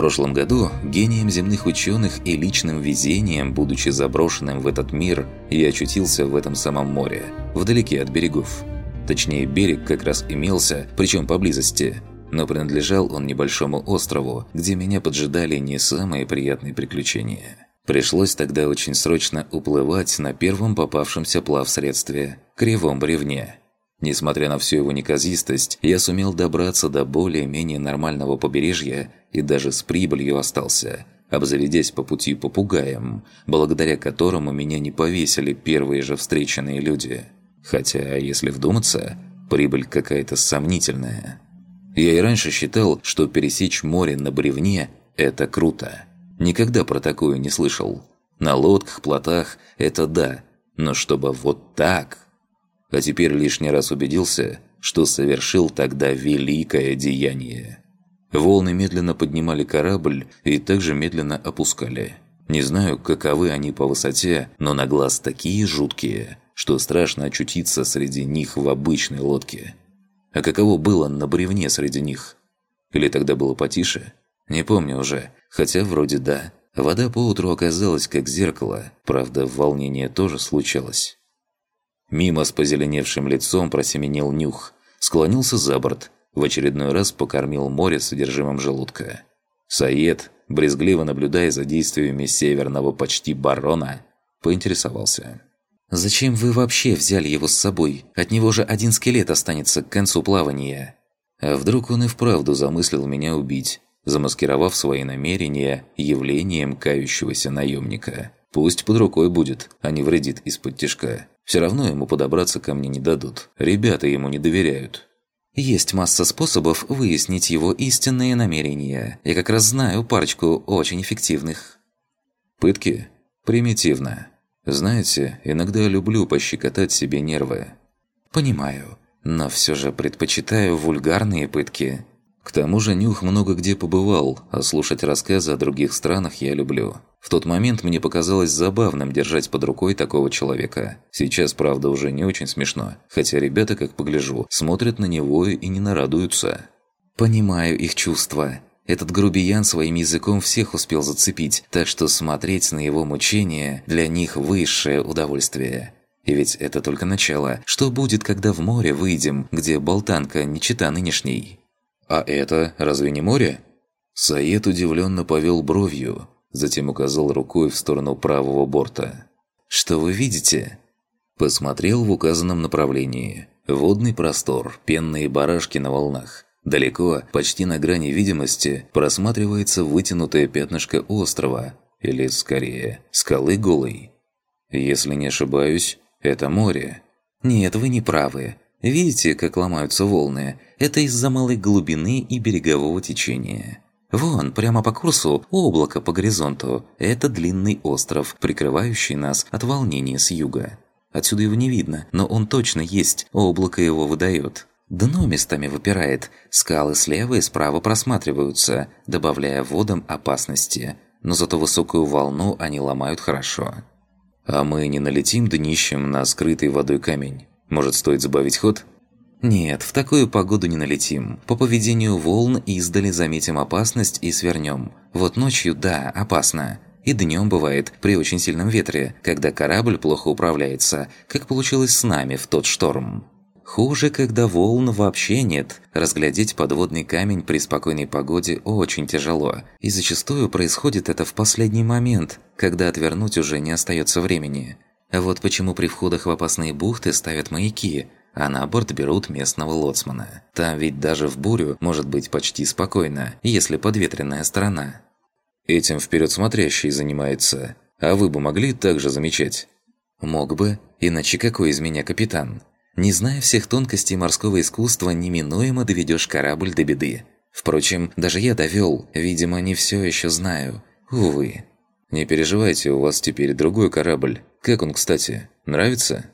прошлом году гением земных ученых и личным везением, будучи заброшенным в этот мир, я очутился в этом самом море, вдалеке от берегов. Точнее, берег как раз имелся, причем поблизости. Но принадлежал он небольшому острову, где меня поджидали не самые приятные приключения. Пришлось тогда очень срочно уплывать на первом попавшемся плавсредстве – кривом бревне. Несмотря на всю его неказистость, я сумел добраться до более-менее нормального побережья и даже с прибылью остался, обзаведясь по пути попугаем, благодаря которому меня не повесили первые же встреченные люди. Хотя, если вдуматься, прибыль какая-то сомнительная. Я и раньше считал, что пересечь море на бревне – это круто. Никогда про такое не слышал. На лодках, плотах – это да, но чтобы вот так... А теперь лишний раз убедился, что совершил тогда великое деяние. Волны медленно поднимали корабль и также медленно опускали. Не знаю, каковы они по высоте, но на глаз такие жуткие, что страшно очутиться среди них в обычной лодке. А каково было на бревне среди них? Или тогда было потише? Не помню уже, хотя вроде да. Вода поутру оказалась как зеркало, правда, волнение тоже случалось. Мимо с позеленевшим лицом просеменил нюх, склонился за борт, в очередной раз покормил море содержимым желудка. Саед, брезгливо наблюдая за действиями северного почти барона, поинтересовался. «Зачем вы вообще взяли его с собой? От него же один скелет останется к концу плавания». А вдруг он и вправду замыслил меня убить, замаскировав свои намерения явлением кающегося наемника. Пусть под рукой будет, а не вредит из-под тишка. Все равно ему подобраться ко мне не дадут. Ребята ему не доверяют. Есть масса способов выяснить его истинные намерения. Я как раз знаю парочку очень эффективных. Пытки? Примитивно. Знаете, иногда люблю пощекотать себе нервы. Понимаю, но все же предпочитаю вульгарные пытки. К тому же Нюх много где побывал, а слушать рассказы о других странах я люблю. В тот момент мне показалось забавным держать под рукой такого человека. Сейчас, правда, уже не очень смешно, хотя ребята, как погляжу, смотрят на него и не нарадуются. «Понимаю их чувства. Этот грубиян своим языком всех успел зацепить, так что смотреть на его мучения для них высшее удовольствие». И ведь это только начало. Что будет, когда в море выйдем, где болтанка не чита нынешней? «А это разве не море?» Саед удивленно повел бровью, затем указал рукой в сторону правого борта. «Что вы видите?» Посмотрел в указанном направлении. Водный простор, пенные барашки на волнах. Далеко, почти на грани видимости, просматривается вытянутое пятнышко острова, или, скорее, скалы голой. Если не ошибаюсь, это море. «Нет, вы не правы. Видите, как ломаются волны? Это из-за малой глубины и берегового течения. Вон, прямо по курсу, облако по горизонту. Это длинный остров, прикрывающий нас от волнения с юга. Отсюда его не видно, но он точно есть, облако его выдает. Дно местами выпирает, скалы слева и справа просматриваются, добавляя водам опасности. Но зато высокую волну они ломают хорошо. А мы не налетим днищем на скрытый водой камень? Может, стоит забавить ход? Нет, в такую погоду не налетим. По поведению волн издали заметим опасность и свернем. Вот ночью, да, опасно. И днем бывает, при очень сильном ветре, когда корабль плохо управляется, как получилось с нами в тот шторм. Хуже, когда волн вообще нет. Разглядеть подводный камень при спокойной погоде очень тяжело. И зачастую происходит это в последний момент, когда отвернуть уже не остается времени. Вот почему при входах в опасные бухты ставят маяки, а на борт берут местного лоцмана. Там ведь даже в бурю может быть почти спокойно, если подветренная сторона. Этим вперед смотрящий занимается. А вы бы могли также замечать? Мог бы, иначе какой из меня капитан? Не зная всех тонкостей морского искусства, неминуемо доведешь корабль до беды. Впрочем, даже я довел, видимо, не все еще знаю. Увы. Не переживайте, у вас теперь другой корабль. Как он, кстати? Нравится?»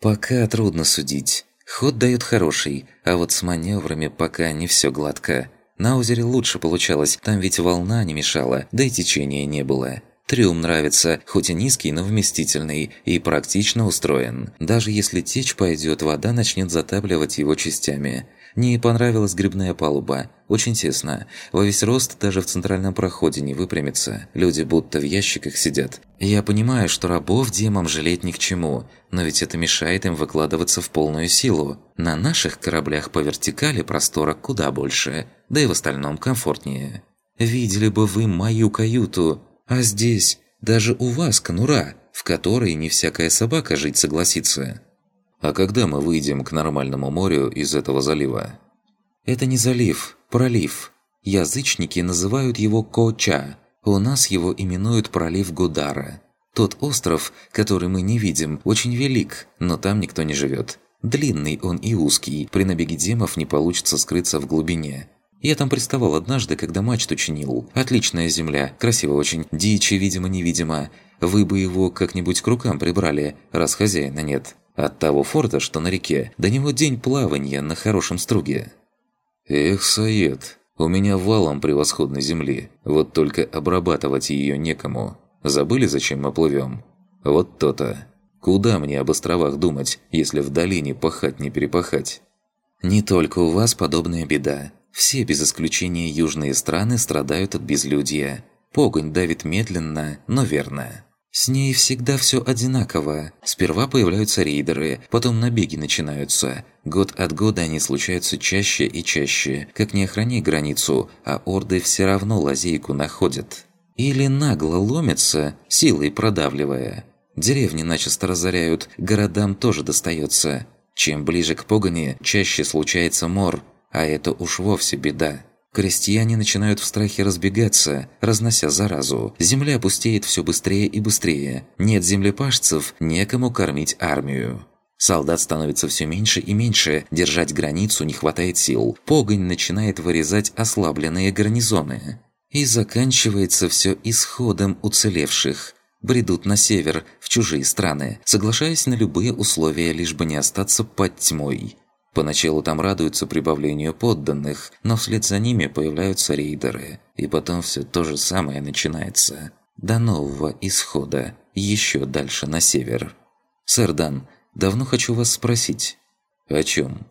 «Пока трудно судить. Ход дает хороший, а вот с маневрами пока не все гладко. На озере лучше получалось, там ведь волна не мешала, да и течения не было. Трюм нравится, хоть и низкий, но вместительный и практично устроен. Даже если течь пойдет, вода начнет затапливать его частями. Не понравилась грибная палуба. Очень тесно. Во весь рост даже в центральном проходе не выпрямится. Люди будто в ящиках сидят. Я понимаю, что рабов демам жалеть ни к чему, но ведь это мешает им выкладываться в полную силу. На наших кораблях по вертикали простора куда больше, да и в остальном комфортнее. Видели бы вы мою каюту, а здесь даже у вас конура, в которой не всякая собака жить согласится. А когда мы выйдем к нормальному морю из этого залива? Это не залив, пролив. Язычники называют его Коча. У нас его именуют пролив Гудара. Тот остров, который мы не видим, очень велик, но там никто не живет. Длинный он и узкий, при набеге демов не получится скрыться в глубине. Я там приставал однажды, когда мачту чинил. Отличная земля, красиво очень, дичи, видимо-невидимо. Вы бы его как-нибудь к рукам прибрали, раз хозяина нет. От того форта, что на реке, до него день плавания на хорошем струге. Эх, Саед, у меня валом превосходной земли, вот только обрабатывать ее некому. Забыли, зачем мы плывем? Вот то-то. Куда мне об островах думать, если в долине пахать не перепахать? Не только у вас подобная беда. Все без исключения южные страны страдают от безлюдья. Погонь давит медленно, но верно. С ней всегда все одинаково. Сперва появляются рейдеры, потом набеги начинаются. Год от года они случаются чаще и чаще. Как не охрани границу, а орды все равно лазейку находят. Или нагло ломятся, силой продавливая. Деревни начисто разоряют, городам тоже достается. Чем ближе к погони, чаще случается мор, а это уж вовсе беда. Крестьяне начинают в страхе разбегаться, разнося заразу. Земля пустеет все быстрее и быстрее. Нет землепашцев, некому кормить армию. Солдат становится все меньше и меньше, держать границу не хватает сил. Погонь начинает вырезать ослабленные гарнизоны. И заканчивается все исходом уцелевших. Бредут на север, в чужие страны, соглашаясь на любые условия, лишь бы не остаться под тьмой. Поначалу там радуются прибавлению подданных, но вслед за ними появляются рейдеры, и потом все то же самое начинается. До нового исхода, еще дальше на север. «Сэр Дан, давно хочу вас спросить». «О чем?»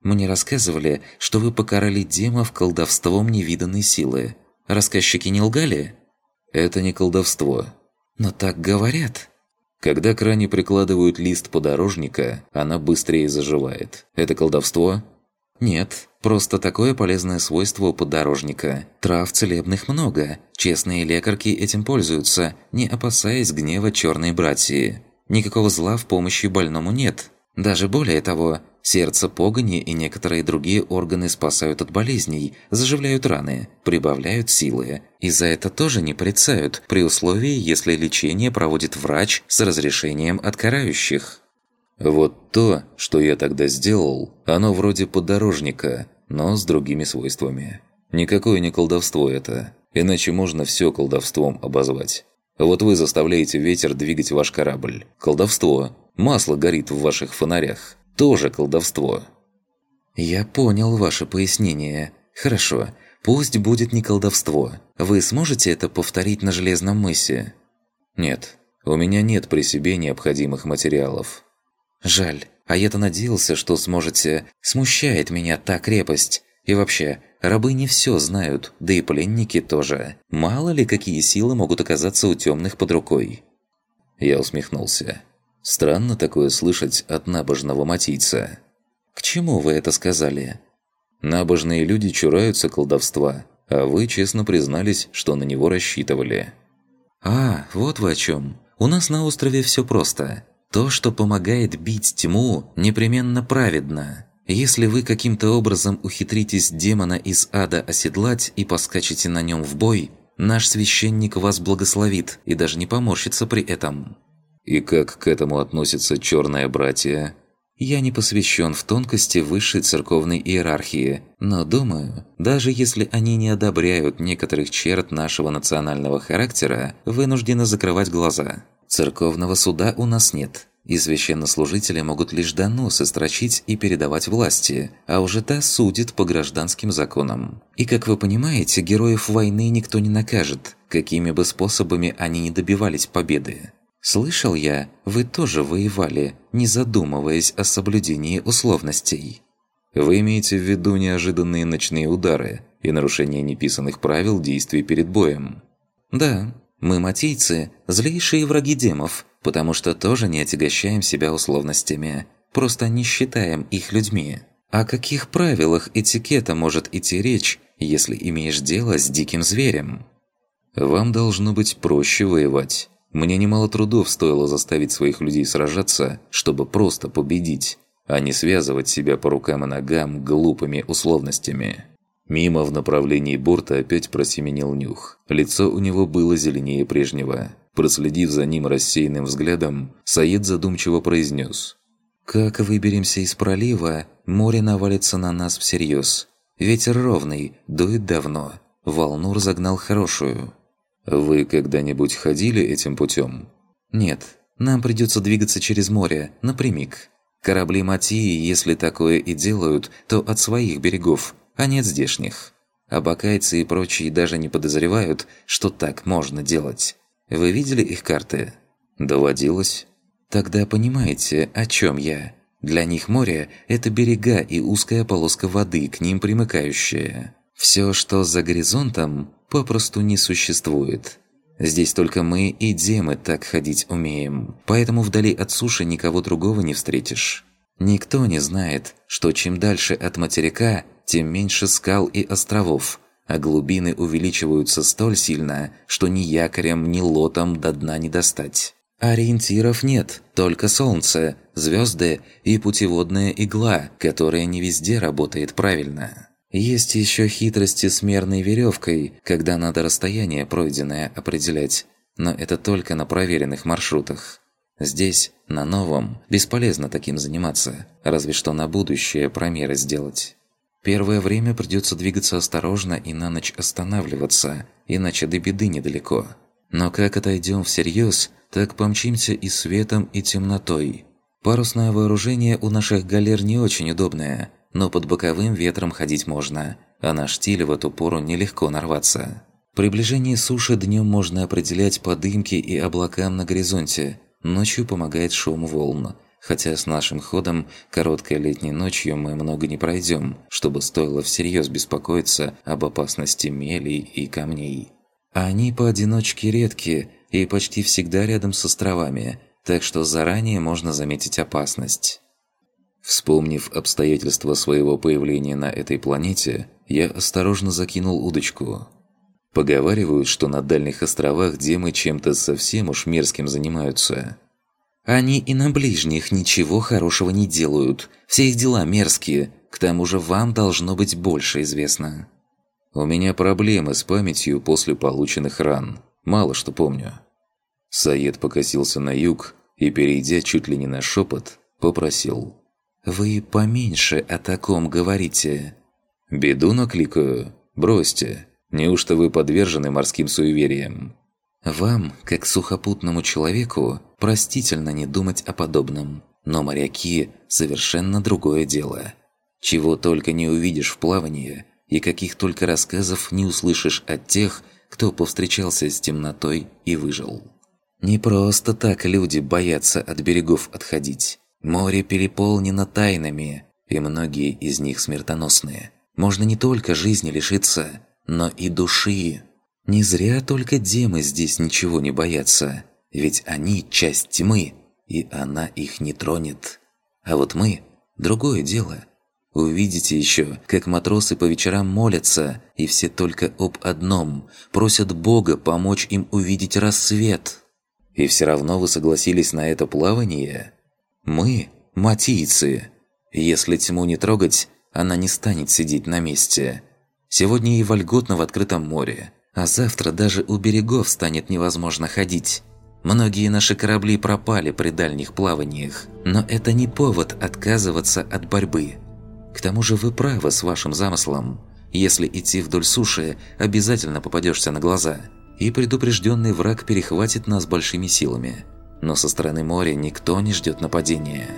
«Мне рассказывали, что вы покарали демов колдовством невиданной силы. Рассказчики не лгали?» «Это не колдовство». «Но так говорят». Когда к ране прикладывают лист подорожника, она быстрее заживает. Это колдовство? Нет, просто такое полезное свойство подорожника. Трав целебных много. Честные лекарки этим пользуются, не опасаясь гнева черной братьи. Никакого зла в помощи больному нет. Даже более того, сердце погони и некоторые другие органы спасают от болезней, заживляют раны, прибавляют силы. И за это тоже не порицают, при условии, если лечение проводит врач с разрешением от карающих. Вот то, что я тогда сделал, оно вроде подорожника, но с другими свойствами. Никакое не колдовство это, иначе можно все колдовством обозвать. Вот вы заставляете ветер двигать ваш корабль. Колдовство. Масло горит в ваших фонарях. Тоже колдовство. Я понял ваше пояснение. Хорошо. Пусть будет не колдовство. Вы сможете это повторить на Железном мысе? Нет. У меня нет при себе необходимых материалов. Жаль. А я-то надеялся, что сможете... Смущает меня та крепость. И вообще, рабы не все знают, да и пленники тоже. Мало ли, какие силы могут оказаться у темных под рукой. Я усмехнулся. Странно такое слышать от набожного матийца. «К чему вы это сказали?» «Набожные люди чураются колдовства, а вы честно признались, что на него рассчитывали». «А, вот вы о чем. У нас на острове все просто. То, что помогает бить тьму, непременно праведно. Если вы каким-то образом ухитритесь демона из ада оседлать и поскачете на нем в бой, наш священник вас благословит и даже не поморщится при этом». И как к этому относится черное братья? Я не посвящен в тонкости высшей церковной иерархии, но думаю, даже если они не одобряют некоторых черт нашего национального характера, вынуждены закрывать глаза. Церковного суда у нас нет. и священнослужители могут лишь доносы строчить и передавать власти, а уже та судит по гражданским законам. И, как вы понимаете, героев войны никто не накажет, какими бы способами они ни добивались победы. Слышал я, вы тоже воевали, не задумываясь о соблюдении условностей. Вы имеете в виду неожиданные ночные удары и нарушение неписанных правил действий перед боем? Да, мы, матийцы, злейшие враги демов, потому что тоже не отягощаем себя условностями, просто не считаем их людьми. О каких правилах этикета может идти речь, если имеешь дело с диким зверем? Вам должно быть проще воевать. Мне немало трудов стоило заставить своих людей сражаться, чтобы просто победить, а не связывать себя по рукам и ногам глупыми условностями. Мимо в направлении борта опять просеменил нюх. Лицо у него было зеленее прежнего. Проследив за ним рассеянным взглядом, Саид задумчиво произнес. «Как выберемся из пролива, море навалится на нас всерьез. Ветер ровный, дует давно. Волну разогнал хорошую». «Вы когда-нибудь ходили этим путем?» «Нет, нам придется двигаться через море, напрямик. Корабли Матии, если такое и делают, то от своих берегов, а не от здешних. А бакайцы и прочие даже не подозревают, что так можно делать. Вы видели их карты? Доводилось. Тогда понимаете, о чем я. Для них море – это берега и узкая полоска воды, к ним примыкающая. Все, что за горизонтом, попросту не существует. Здесь только мы и демы так ходить умеем, поэтому вдали от суши никого другого не встретишь. Никто не знает, что чем дальше от материка, тем меньше скал и островов – а глубины увеличиваются столь сильно, что ни якорем, ни лотом до дна не достать. Ориентиров нет, только солнце, звезды и путеводная игла, которая не везде работает правильно. Есть еще хитрости с мерной веревкой, когда надо расстояние пройденное определять, но это только на проверенных маршрутах. Здесь, на новом, бесполезно таким заниматься, разве что на будущее промеры сделать. Первое время придется двигаться осторожно и на ночь останавливаться, иначе до беды недалеко. Но как отойдем всерьез, так помчимся и светом, и темнотой. Парусное вооружение у наших галер не очень удобное, но под боковым ветром ходить можно, а на штиль в эту пору нелегко нарваться. Приближение суши днем можно определять по дымке и облакам на горизонте, ночью помогает шум волн – Хотя с нашим ходом короткой летней ночью мы много не пройдем, чтобы стоило всерьез беспокоиться об опасности мелей и камней. Они поодиночке редки и почти всегда рядом с островами, так что заранее можно заметить опасность. Вспомнив обстоятельства своего появления на этой планете, я осторожно закинул удочку. Поговаривают, что на дальних островах демы чем-то совсем уж мерзким занимаются – они и на ближних ничего хорошего не делают. Все их дела мерзкие. К тому же вам должно быть больше известно. У меня проблемы с памятью после полученных ран. Мало что помню. Саед покосился на юг и, перейдя чуть ли не на шепот, попросил. «Вы поменьше о таком говорите». «Беду накликаю? Бросьте. Неужто вы подвержены морским суевериям?» Вам, как сухопутному человеку, простительно не думать о подобном. Но моряки – совершенно другое дело. Чего только не увидишь в плавании, и каких только рассказов не услышишь от тех, кто повстречался с темнотой и выжил. Не просто так люди боятся от берегов отходить. Море переполнено тайнами, и многие из них смертоносные. Можно не только жизни лишиться, но и души. Не зря только демы здесь ничего не боятся, ведь они часть тьмы, и она их не тронет. А вот мы – другое дело. Увидите еще, как матросы по вечерам молятся, и все только об одном – просят Бога помочь им увидеть рассвет. И все равно вы согласились на это плавание? Мы – матийцы. Если тьму не трогать, она не станет сидеть на месте. Сегодня ей вольготно в открытом море – а завтра даже у берегов станет невозможно ходить. Многие наши корабли пропали при дальних плаваниях, но это не повод отказываться от борьбы. К тому же вы правы с вашим замыслом. Если идти вдоль суши, обязательно попадешься на глаза, и предупрежденный враг перехватит нас большими силами. Но со стороны моря никто не ждет нападения.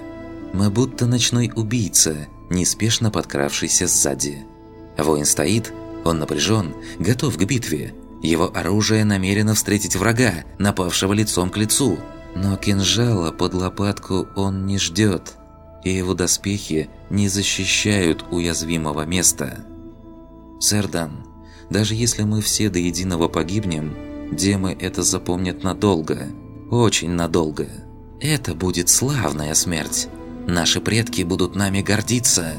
Мы будто ночной убийца, неспешно подкравшийся сзади. Воин стоит, он напряжен, готов к битве. Его оружие намерено встретить врага, напавшего лицом к лицу. Но кинжала под лопатку он не ждет, и его доспехи не защищают уязвимого места. «Сэрдан, даже если мы все до единого погибнем, демы это запомнят надолго, очень надолго. Это будет славная смерть. Наши предки будут нами гордиться».